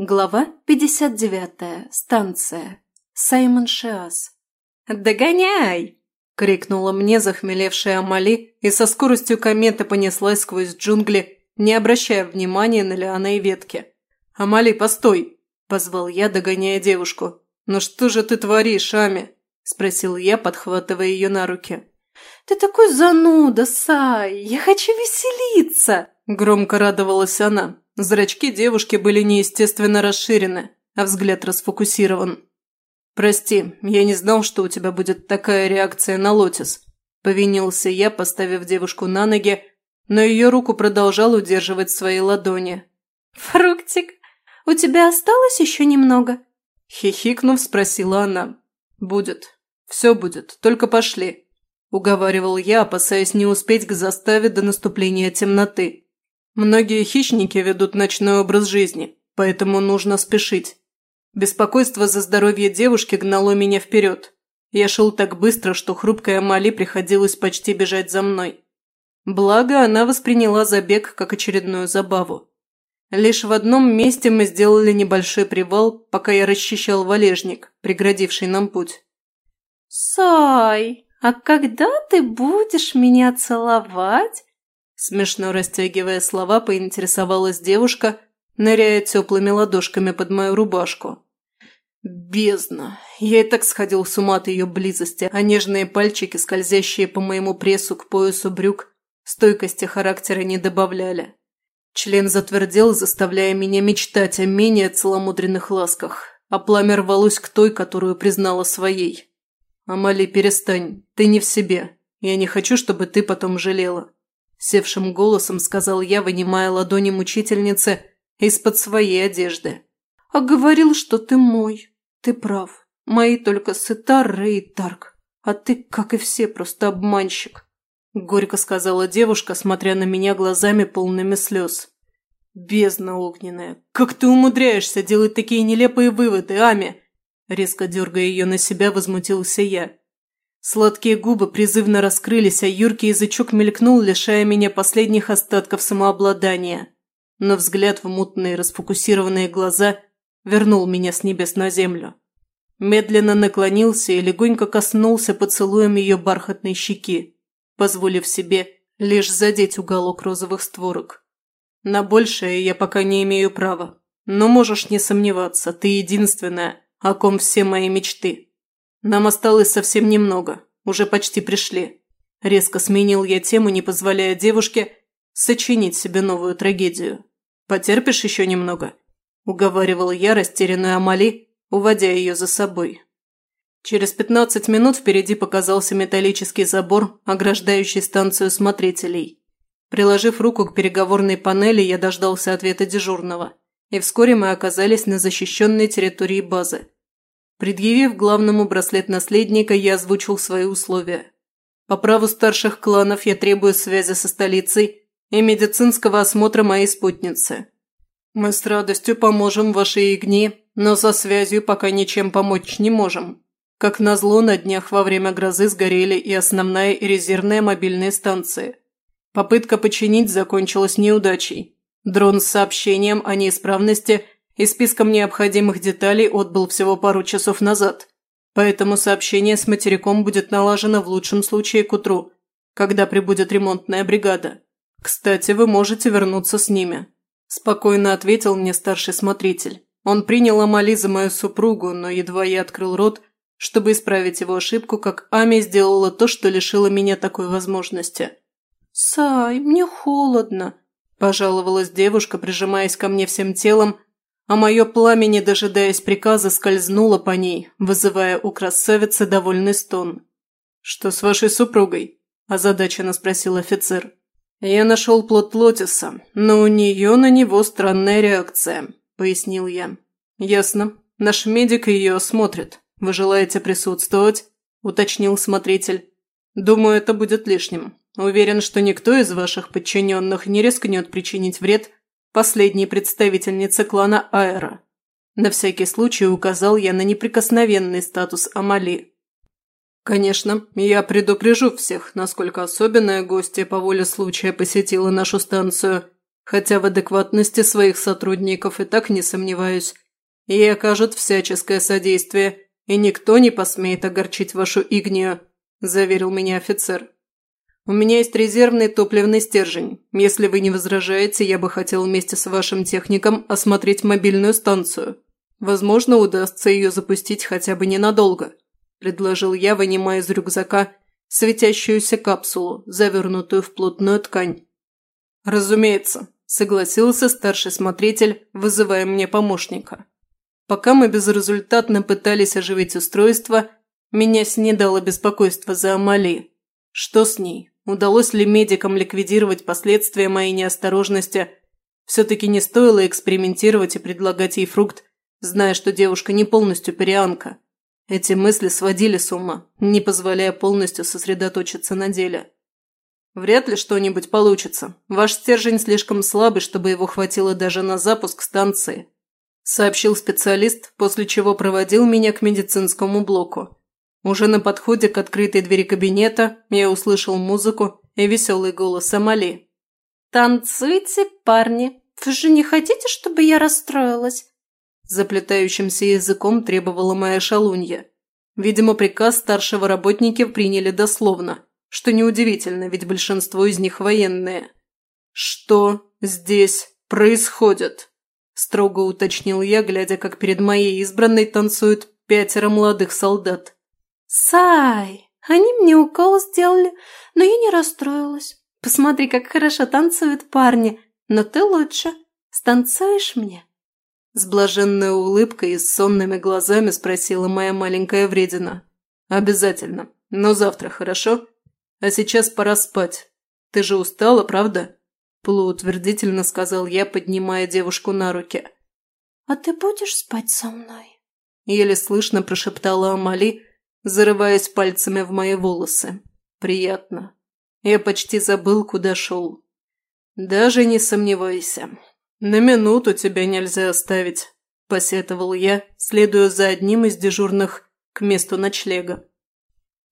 Глава 59. Станция. Саймон Шиас. «Догоняй!» – крикнула мне захмелевшая Амали и со скоростью кометы понеслась сквозь джунгли, не обращая внимания на лианы и ветки. «Амали, постой!» – позвал я, догоняя девушку. «Ну что же ты творишь, Ами?» – спросил я, подхватывая ее на руки. «Ты такой зануда, Сай! Я хочу веселиться!» – громко радовалась она. Зрачки девушки были неестественно расширены, а взгляд расфокусирован. «Прости, я не знал, что у тебя будет такая реакция на лотис», – повинился я, поставив девушку на ноги, но ее руку продолжал удерживать в своей ладони. «Фруктик, у тебя осталось еще немного?» Хихикнув, спросила она. «Будет. Все будет. Только пошли», – уговаривал я, опасаясь не успеть к заставе до наступления темноты. Многие хищники ведут ночной образ жизни, поэтому нужно спешить. Беспокойство за здоровье девушки гнало меня вперед. Я шел так быстро, что хрупкая Мали приходилось почти бежать за мной. Благо, она восприняла забег как очередную забаву. Лишь в одном месте мы сделали небольшой привал, пока я расчищал валежник, преградивший нам путь. «Сай, а когда ты будешь меня целовать Смешно растягивая слова, поинтересовалась девушка, ныряя теплыми ладошками под мою рубашку. Бездна. Я и так сходил с ума от ее близости, а нежные пальчики, скользящие по моему прессу к поясу брюк, стойкости характера не добавляли. Член затвердел, заставляя меня мечтать о менее целомудренных ласках, а пламя рвалось к той, которую признала своей. «Амали, перестань, ты не в себе. Я не хочу, чтобы ты потом жалела. Севшим голосом сказал я, вынимая ладони мучительницы из-под своей одежды. «А говорил, что ты мой. Ты прав. Мои только Сетар и Тарк. А ты, как и все, просто обманщик», – горько сказала девушка, смотря на меня глазами полными слез. «Бездна огненная! Как ты умудряешься делать такие нелепые выводы, Ами?» Резко дергая ее на себя, возмутился я. Сладкие губы призывно раскрылись, а юркий язычок мелькнул, лишая меня последних остатков самообладания. Но взгляд в мутные расфокусированные глаза вернул меня с небес на землю. Медленно наклонился и легонько коснулся поцелуем ее бархатной щеки, позволив себе лишь задеть уголок розовых створок. На большее я пока не имею права, но можешь не сомневаться, ты единственная, о ком все мои мечты. «Нам осталось совсем немного. Уже почти пришли». Резко сменил я тему, не позволяя девушке сочинить себе новую трагедию. «Потерпишь еще немного?» – уговаривал я растерянную Амали, уводя ее за собой. Через пятнадцать минут впереди показался металлический забор, ограждающий станцию смотрителей. Приложив руку к переговорной панели, я дождался ответа дежурного, и вскоре мы оказались на защищенной территории базы. Предъявив главному браслет наследника, я озвучил свои условия. По праву старших кланов я требую связи со столицей и медицинского осмотра моей спутницы. Мы с радостью поможем вашей игне, но со связью пока ничем помочь не можем. Как назло, на днях во время грозы сгорели и основная и резервная мобильные станции. Попытка починить закончилась неудачей. Дрон с сообщением о неисправности – и списком необходимых деталей отбыл всего пару часов назад. Поэтому сообщение с материком будет налажено в лучшем случае к утру, когда прибудет ремонтная бригада. Кстати, вы можете вернуться с ними», – спокойно ответил мне старший смотритель. Он принял Амали за мою супругу, но едва я открыл рот, чтобы исправить его ошибку, как Ами сделала то, что лишило меня такой возможности. «Сай, мне холодно», – пожаловалась девушка, прижимаясь ко мне всем телом а мое пламя, не дожидаясь приказа, скользнуло по ней, вызывая у красавицы довольный стон. «Что с вашей супругой?» – озадаченно спросил офицер. «Я нашел плод Лотиса, но у нее на него странная реакция», – пояснил я. «Ясно. Наш медик ее осмотрит. Вы желаете присутствовать?» – уточнил смотритель. «Думаю, это будет лишним. Уверен, что никто из ваших подчиненных не рискнет причинить вред последней представительницы клана Аэра. На всякий случай указал я на неприкосновенный статус Амали. Конечно, я предупрежу всех, насколько особенная гостья по воле случая посетила нашу станцию, Хотя в адекватности своих сотрудников и так не сомневаюсь. Ей окажут всяческое содействие, и никто не посмеет огорчить вашу Игнию», – заверил меня офицер. «У меня есть резервный топливный стержень. Если вы не возражаете, я бы хотел вместе с вашим техником осмотреть мобильную станцию. Возможно, удастся ее запустить хотя бы ненадолго», – предложил я, вынимая из рюкзака светящуюся капсулу, завернутую в плотную ткань. «Разумеется», – согласился старший смотритель, вызывая мне помощника. Пока мы безрезультатно пытались оживить устройство, меня снедало беспокойство за Амали. Что с ней? Удалось ли медикам ликвидировать последствия моей неосторожности? Все-таки не стоило экспериментировать и предлагать ей фрукт, зная, что девушка не полностью перианка. Эти мысли сводили с ума, не позволяя полностью сосредоточиться на деле. Вряд ли что-нибудь получится. Ваш стержень слишком слабый, чтобы его хватило даже на запуск станции сообщил специалист, после чего проводил меня к медицинскому блоку. Уже на подходе к открытой двери кабинета я услышал музыку и веселый голос Амали. «Танцуйте, парни! Вы же не хотите, чтобы я расстроилась?» Заплетающимся языком требовала моя шалунья. Видимо, приказ старшего работники приняли дословно, что неудивительно, ведь большинство из них военные. «Что здесь происходит?» строго уточнил я, глядя, как перед моей избранной танцуют пятеро молодых солдат. «Сай, они мне укол сделали, но я не расстроилась. Посмотри, как хорошо танцуют парни, но ты лучше. Станцуешь мне?» С блаженной улыбкой и с сонными глазами спросила моя маленькая вредина. «Обязательно. Но завтра, хорошо? А сейчас пора спать. Ты же устала, правда?» полуутвердительно сказал я, поднимая девушку на руки. «А ты будешь спать со мной?» Еле слышно прошептала Амали, зарываясь пальцами в мои волосы. «Приятно. Я почти забыл, куда шел. Даже не сомневайся. На минуту тебя нельзя оставить», – посетовал я, следуя за одним из дежурных к месту ночлега.